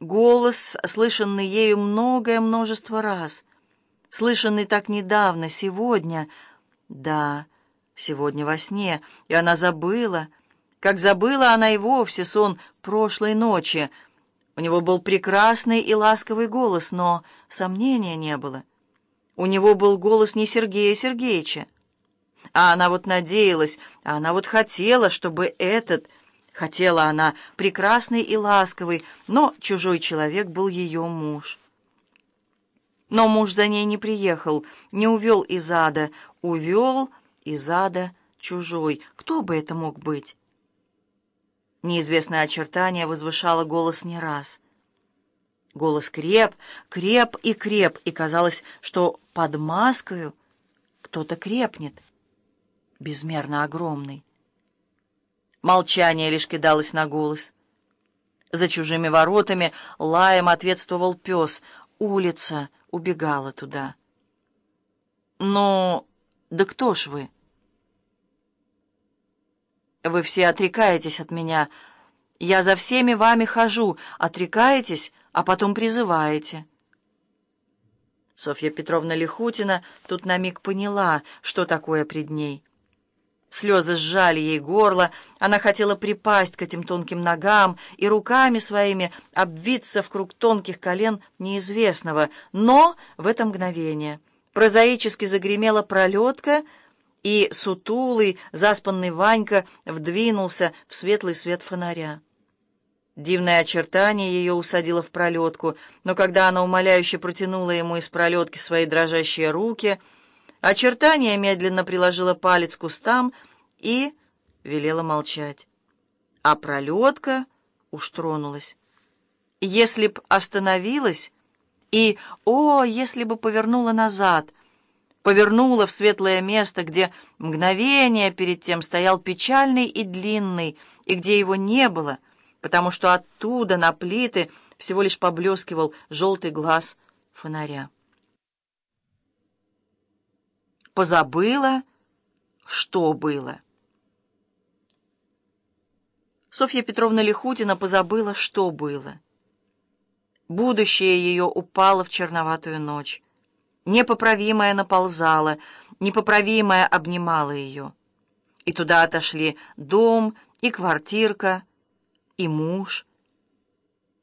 Голос, слышанный ею многое множество раз, слышанный так недавно, сегодня. Да, сегодня во сне, и она забыла, как забыла она и вовсе сон прошлой ночи. У него был прекрасный и ласковый голос, но сомнения не было. У него был голос не Сергея Сергеевича. А она вот надеялась, а она вот хотела, чтобы этот... Хотела она прекрасный и ласковый, но чужой человек был ее муж. Но муж за ней не приехал, не увел из ада, увел из ада чужой. Кто бы это мог быть? Неизвестное очертание возвышало голос не раз. Голос креп, креп и креп, и казалось, что под маскою кто-то крепнет, безмерно огромный. Молчание лишь кидалось на голос. За чужими воротами лаем ответствовал пес. Улица убегала туда. «Ну, да кто ж вы?» «Вы все отрекаетесь от меня. Я за всеми вами хожу. Отрекаетесь, а потом призываете». Софья Петровна Лихутина тут на миг поняла, что такое пред ней. Слезы сжали ей горло, она хотела припасть к этим тонким ногам и руками своими обвиться в круг тонких колен неизвестного, но в это мгновение прозаически загремела пролетка, и сутулый, заспанный Ванька вдвинулся в светлый свет фонаря. Дивное очертание ее усадило в пролетку, но когда она умоляюще протянула ему из пролетки свои дрожащие руки — Очертание медленно приложила палец к кустам и велела молчать. А пролетка уж тронулась. Если б остановилась и, о, если бы повернула назад, повернула в светлое место, где мгновение перед тем стоял печальный и длинный, и где его не было, потому что оттуда на плиты всего лишь поблескивал желтый глаз фонаря позабыла, что было. Софья Петровна Лихутина позабыла, что было. Будущее ее упало в черноватую ночь. Непоправимое наползало, непоправимое обнимало ее. И туда отошли дом, и квартирка, и муж.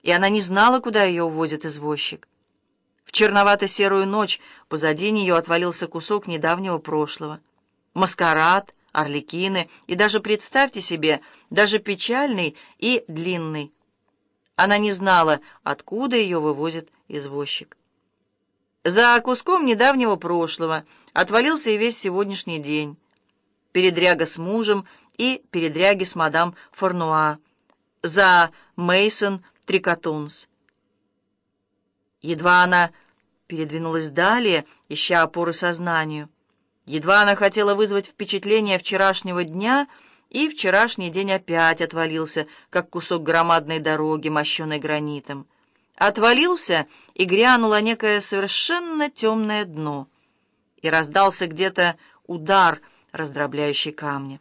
И она не знала, куда ее увозит извозчик. Черновато-серую ночь позади нее отвалился кусок недавнего прошлого. Маскарад, орликины и даже, представьте себе, даже печальный и длинный. Она не знала, откуда ее вывозит извозчик. За куском недавнего прошлого отвалился и весь сегодняшний день. Передряга с мужем и передряги с мадам Форнуа. За Мейсон Трикотунс. Едва она передвинулась далее, ища опоры сознанию. Едва она хотела вызвать впечатление вчерашнего дня, и вчерашний день опять отвалился, как кусок громадной дороги, мощенной гранитом. Отвалился, и грянуло некое совершенно темное дно. И раздался где-то удар, раздробляющий камни.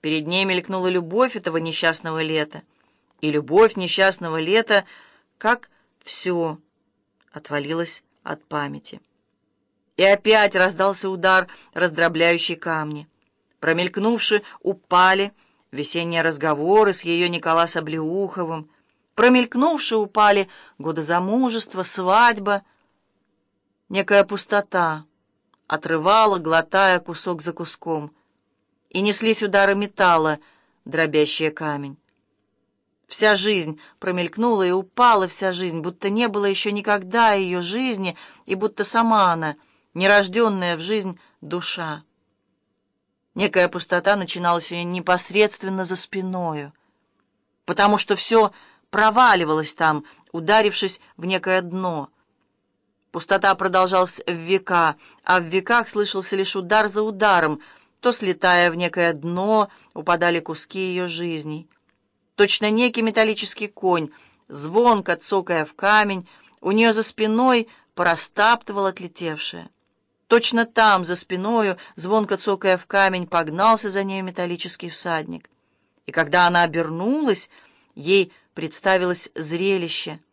Перед ней мелькнула любовь этого несчастного лета. И любовь несчастного лета, как все отвалилось от памяти. И опять раздался удар, раздробляющий камни. Промелькнувши, упали весенние разговоры с ее Николас Облеуховым. Промелькнувши, упали годы замужества, свадьба. Некая пустота отрывала, глотая кусок за куском. И неслись удары металла, дробящие камень. Вся жизнь промелькнула и упала вся жизнь, будто не было еще никогда ее жизни, и будто сама она, нерожденная в жизнь душа. Некая пустота начиналась ее непосредственно за спиною, потому что все проваливалось там, ударившись в некое дно. Пустота продолжалась в века, а в веках слышался лишь удар за ударом, то, слетая в некое дно, упадали куски ее жизней. Точно некий металлический конь, звонко цокая в камень, у нее за спиной порастаптывал отлетевшее. Точно там, за спиною, звонко цокая в камень, погнался за нею металлический всадник. И когда она обернулась, ей представилось зрелище —